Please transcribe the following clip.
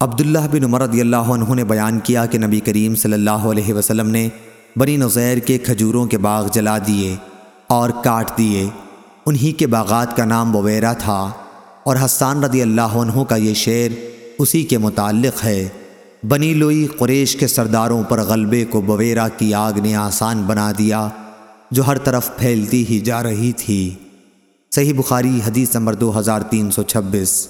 عبداللہ بن عمر رضی اللہ عنہ نے بیان کیا کہ نبی کریم صلی اللہ علیہ وسلم نے بنی نظیر کے کھجوروں کے باغ جلا دیے اور کاٹ دیے۔ انہی کے باغات کا نام بویرا تھا اور حسان رضی اللہ عنہ کا یہ شعر اسی کے متعلق ہے۔ بنی لوئی قریش کے سرداروں پر غلبے کو بویرا کی آگ نے آسان بنا دیا جو ہر طرف پھیلتی ہی جا رہی تھی۔ صحیح بخاری حدیث نمبر دو ہزار تین سو چھبیس۔